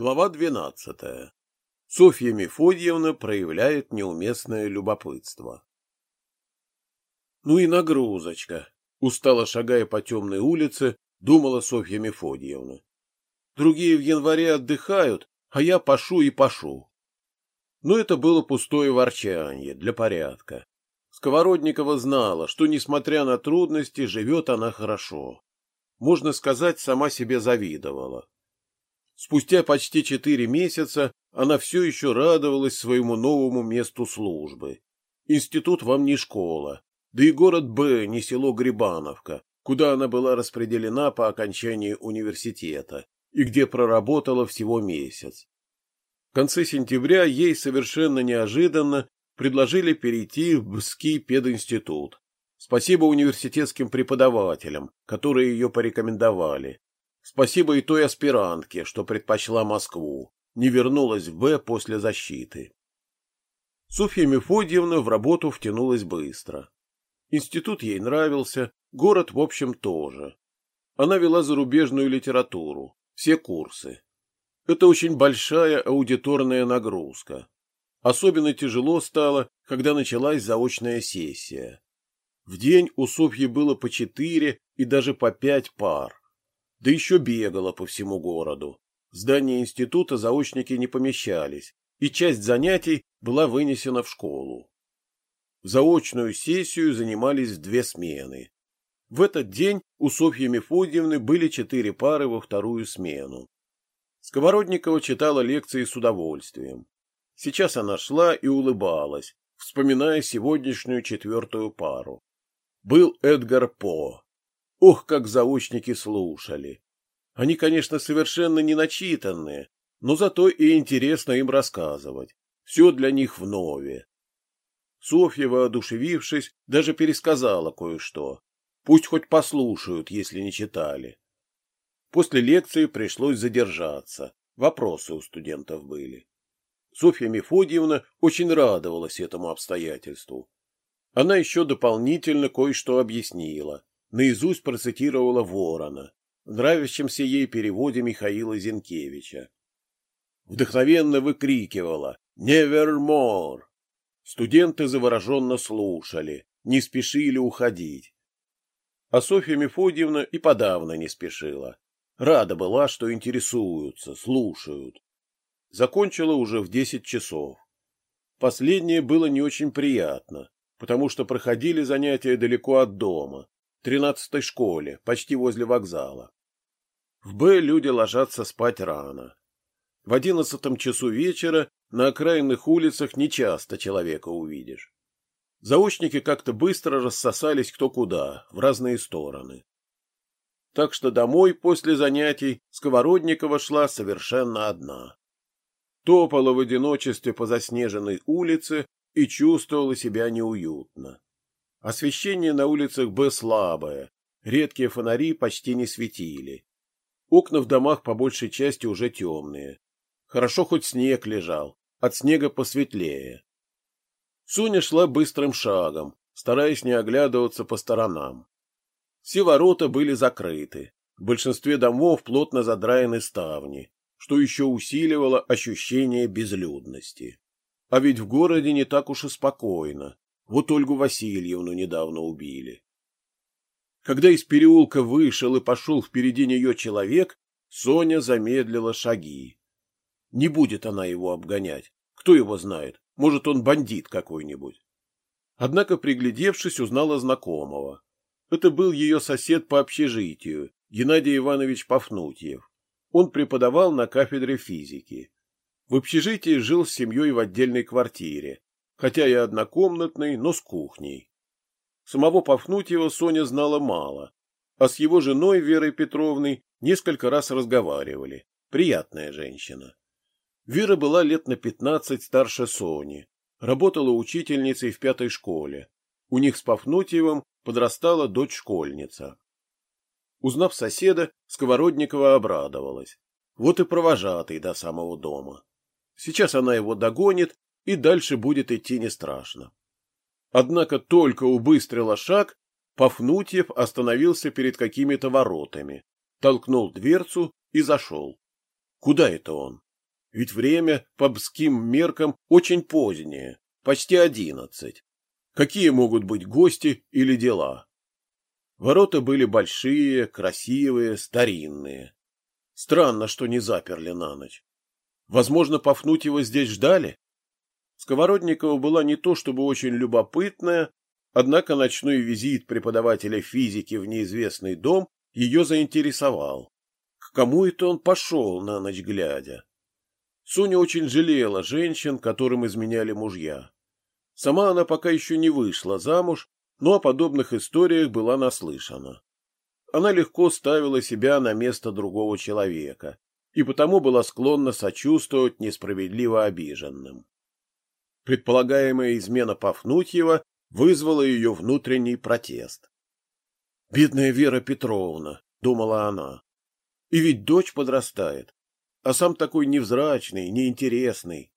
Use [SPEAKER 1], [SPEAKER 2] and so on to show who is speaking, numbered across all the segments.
[SPEAKER 1] Глава двенадцатая. Софья Мефодьевна проявляет неуместное любопытство. Ну и нагрузочка, устало шагая по темной улице, думала Софья Мефодьевна. Другие в январе отдыхают, а я пошу и пошу. Но это было пустое ворчанье, для порядка. Сковородникова знала, что, несмотря на трудности, живет она хорошо. Можно сказать, сама себе завидовала. Спустя почти четыре месяца она все еще радовалась своему новому месту службы. Институт вам не школа, да и город Б не село Грибановка, куда она была распределена по окончании университета и где проработала всего месяц. В конце сентября ей совершенно неожиданно предложили перейти в Бский пединститут. Спасибо университетским преподавателям, которые ее порекомендовали. Спасибо и той аспирантке, что предпочла Москву, не вернулась в Б после защиты. Софья Мефодьевна в работу втянулась быстро. Институт ей нравился, город, в общем, тоже. Она вела зарубежную литературу, все курсы. Это очень большая аудиторная нагрузка. Особенно тяжело стало, когда началась заочная сессия. В день у Софьи было по четыре и даже по пять пар да еще бегала по всему городу. В здании института заочники не помещались, и часть занятий была вынесена в школу. Заочную сессию занимались две смены. В этот день у Софьи Мефодьевны были четыре пары во вторую смену. Сковородникова читала лекции с удовольствием. Сейчас она шла и улыбалась, вспоминая сегодняшнюю четвертую пару. Был Эдгар По, Ох, как заучники слушали! Они, конечно, совершенно не начитанные, но зато и интересно им рассказывать. Все для них вновь. Софья, воодушевившись, даже пересказала кое-что. Пусть хоть послушают, если не читали. После лекции пришлось задержаться. Вопросы у студентов были. Софья Мефодьевна очень радовалась этому обстоятельству. Она еще дополнительно кое-что объяснила, наизусть процитировала Ворона в нравящемся ей переводе Михаила Зинкевича. Вдохновенно выкрикивала «Nevermore!». Студенты завороженно слушали, не спешили уходить. А Софья Мефодьевна и подавно не спешила. Рада была, что интересуются, слушают. Закончила уже в десять часов. Последнее было не очень приятно, потому что проходили занятия далеко от дома, тринадцатой школе, почти возле вокзала. В Б люди ложатся спать рано. В одиннадцатом часу вечера на окраинных улицах нечасто человека увидишь. Заучники как-то быстро рассосались кто куда, в разные стороны. Так что домой после занятий Сковородникова шла совершенно одна. Топала в одиночестве по заснеженной улице и чувствовала себя неуютно. Освещение на улицах Б слабое, редкие фонари почти не светили. Окна в домах по большей части уже темные. Хорошо хоть снег лежал, от снега посветлее. Соня шла быстрым шагом, стараясь не оглядываться по сторонам. Все ворота были закрыты, в большинстве домов плотно задраены ставни, что еще усиливало ощущение безлюдности. А ведь в городе не так уж и спокойно. Вот Ольгу Васильевну недавно убили. Когда из переулка вышел и пошел впереди нее человек, Соня замедлила шаги. Не будет она его обгонять. Кто его знает? Может, он бандит какой-нибудь. Однако, приглядевшись, узнала знакомого. Это был ее сосед по общежитию, Геннадий Иванович Пафнутьев. Он преподавал на кафедре физики. В общежитии жил с семьей в отдельной квартире, хотя и однокомнатный, но с кухней. Самого Пафнутьева Соня знала мало, а с его женой Верой Петровной несколько раз разговаривали. Приятная женщина. Вера была лет на пятнадцать старше Сони, работала учительницей в пятой школе. У них с Пафнутьевым подрастала дочь-школьница. Узнав соседа, Сковородникова обрадовалась. Вот и провожатый до самого дома. Сейчас она его догонит и дальше будет идти не страшно. Однако только убыстрила шаг, Пафнутьев остановился перед какими-то воротами, толкнул дверцу и зашел. Куда это он? ведь время по бским меркам очень позднее, почти одиннадцать. Какие могут быть гости или дела? Ворота были большие, красивые, старинные. Странно, что не заперли на ночь. Возможно, Пафнутьева здесь ждали? Сковородникова была не то чтобы очень любопытная, однако ночной визит преподавателя физики в неизвестный дом ее заинтересовал. К кому это он пошел на ночь глядя? Соня очень жалела женщин, которым изменяли мужья. Сама она пока еще не вышла замуж, но о подобных историях была наслышана. Она легко ставила себя на место другого человека и потому была склонна сочувствовать несправедливо обиженным. Предполагаемая измена Пафнутьева вызвала ее внутренний протест. «Бедная Вера Петровна», — думала она, — «и ведь дочь подрастает, а сам такой невзрачный, неинтересный».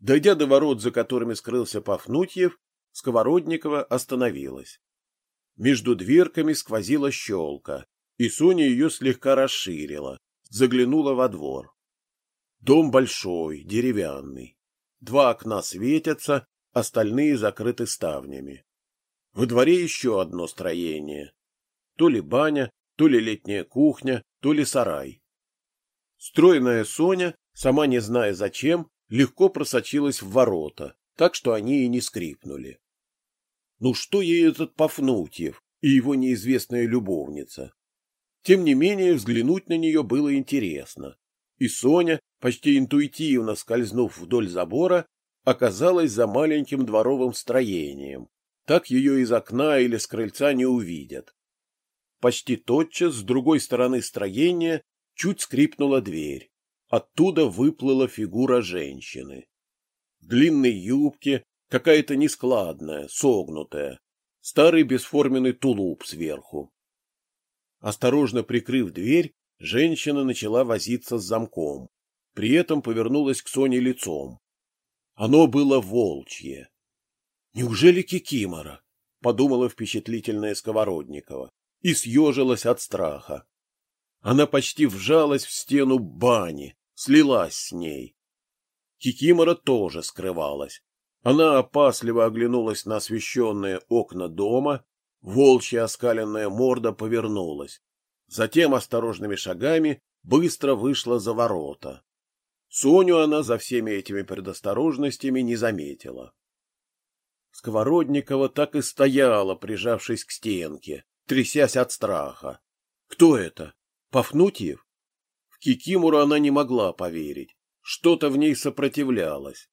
[SPEAKER 1] Дойдя до ворот, за которыми скрылся Пафнутьев, Сковородникова остановилась. Между дверками сквозила щелка, и Соня ее слегка расширила, заглянула во двор. Дом большой, деревянный. Два окна светятся, остальные закрыты ставнями. Во дворе еще одно строение. То ли баня, то ли летняя кухня, то ли сарай. Стройная Соня, сама не зная зачем, легко просочилась в ворота, так что они и не скрипнули. Ну что ей этот Пафнутьев и его неизвестная любовница? Тем не менее, взглянуть на нее было интересно. И Соня, почти интуитивно скользнув вдоль забора, оказалась за маленьким дворовым строением. Так ее из окна или с крыльца не увидят. Почти тотчас с другой стороны строения чуть скрипнула дверь. Оттуда выплыла фигура женщины. В длинной юбке, какая-то нескладная, согнутая, старый бесформенный тулуп сверху. Осторожно прикрыв дверь, женщина начала возиться с замком. При этом повернулась к Соне лицом. Оно было волчье. «Неужели Кикимора?» — подумала впечатлительная Сковородникова и съежилась от страха. Она почти вжалась в стену бани, слилась с ней. Кикимора тоже скрывалась. Она опасливо оглянулась на освещенные окна дома, Волчья оскаленная морда повернулась. Затем осторожными шагами быстро вышла за ворота. Соню она за всеми этими предосторожностями не заметила. Сковородникова так и стояла, прижавшись к стенке, трясясь от страха. Кто это? Пафнутьев? В Кикимору она не могла поверить. Что-то в ней сопротивлялось.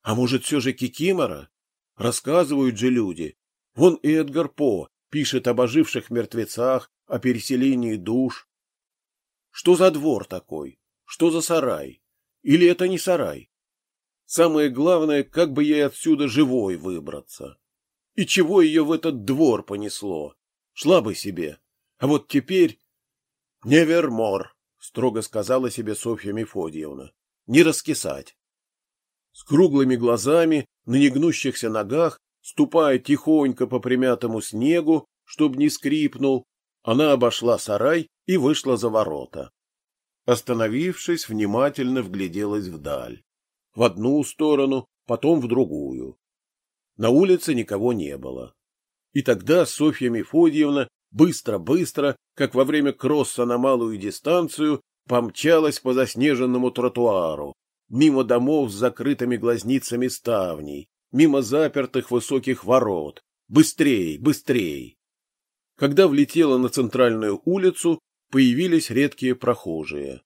[SPEAKER 1] А может, все же Кикимора? Рассказывают же люди, Вон и Эдгар По пишет об оживших мертвецах, о переселении душ. Что за двор такой? Что за сарай? Или это не сарай? Самое главное, как бы ей отсюда живой выбраться. И чего ее в этот двор понесло? Шла бы себе. А вот теперь... — Невермор, — строго сказала себе Софья Мефодьевна. — Не раскисать. С круглыми глазами, на негнущихся ногах Ступая тихонько по примятому снегу, чтоб не скрипнул, она обошла сарай и вышла за ворота. Остановившись, внимательно вгляделась вдаль. В одну сторону, потом в другую. На улице никого не было. И тогда Софья Мефодьевна быстро-быстро, как во время кросса на малую дистанцию, помчалась по заснеженному тротуару, мимо домов с закрытыми глазницами ставней, мимо запертых высоких ворот. Быстрей, быстрей! Когда влетела на центральную улицу, появились редкие прохожие.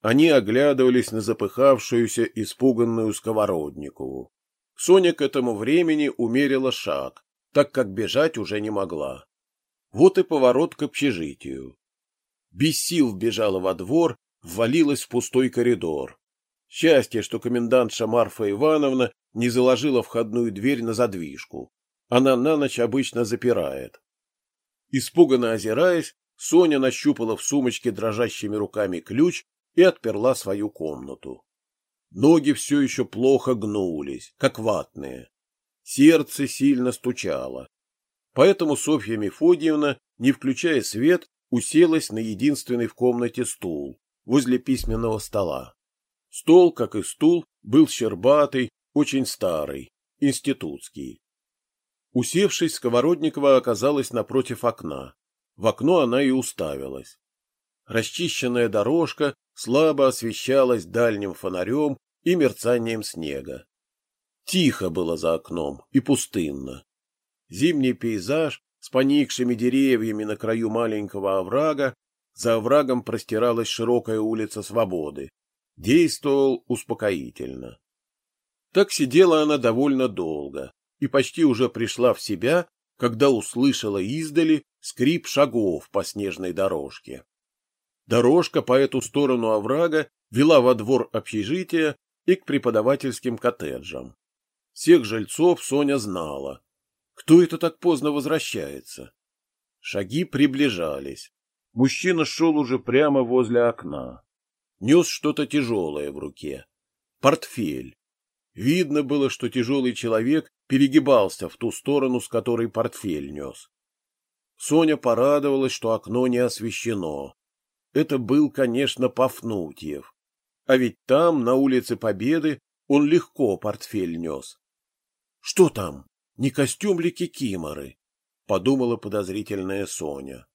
[SPEAKER 1] Они оглядывались на запыхавшуюся, испуганную сковородникову. Соня к этому времени умерила шаг, так как бежать уже не могла. Вот и поворот к общежитию. Без сил вбежала во двор, ввалилась в пустой коридор. Счастье, что комендантша Марфа Ивановна не заложила входную дверь на задвижку. Она на ночь обычно запирает. Испуганно озираясь, Соня нащупала в сумочке дрожащими руками ключ и отперла свою комнату. Ноги все еще плохо гнулись, как ватные. Сердце сильно стучало. Поэтому Софья Мефодьевна, не включая свет, уселась на единственный в комнате стул возле письменного стола. Стол, как и стул, был щербатый, очень старый, институтский. Усевшись, Сковородникова оказалась напротив окна. В окно она и уставилась. Расчищенная дорожка слабо освещалась дальним фонарем и мерцанием снега. Тихо было за окном и пустынно. Зимний пейзаж с поникшими деревьями на краю маленького оврага, за оврагом простиралась широкая улица Свободы, действовал успокоительно. Так сидела она довольно долго и почти уже пришла в себя, когда услышала издали скрип шагов по снежной дорожке. Дорожка по эту сторону оврага вела во двор общежития и к преподавательским коттеджам. Всех жильцов Соня знала. Кто это так поздно возвращается? Шаги приближались. Мужчина шел уже прямо возле окна. Нес что-то тяжелое в руке. Портфель. Видно было, что тяжелый человек перегибался в ту сторону, с которой портфель нес. Соня порадовалась, что окно не освещено. Это был, конечно, Пафнутьев. А ведь там, на улице Победы, он легко портфель нес. — Что там? Не костюм ли кикиморы? — подумала подозрительная Соня.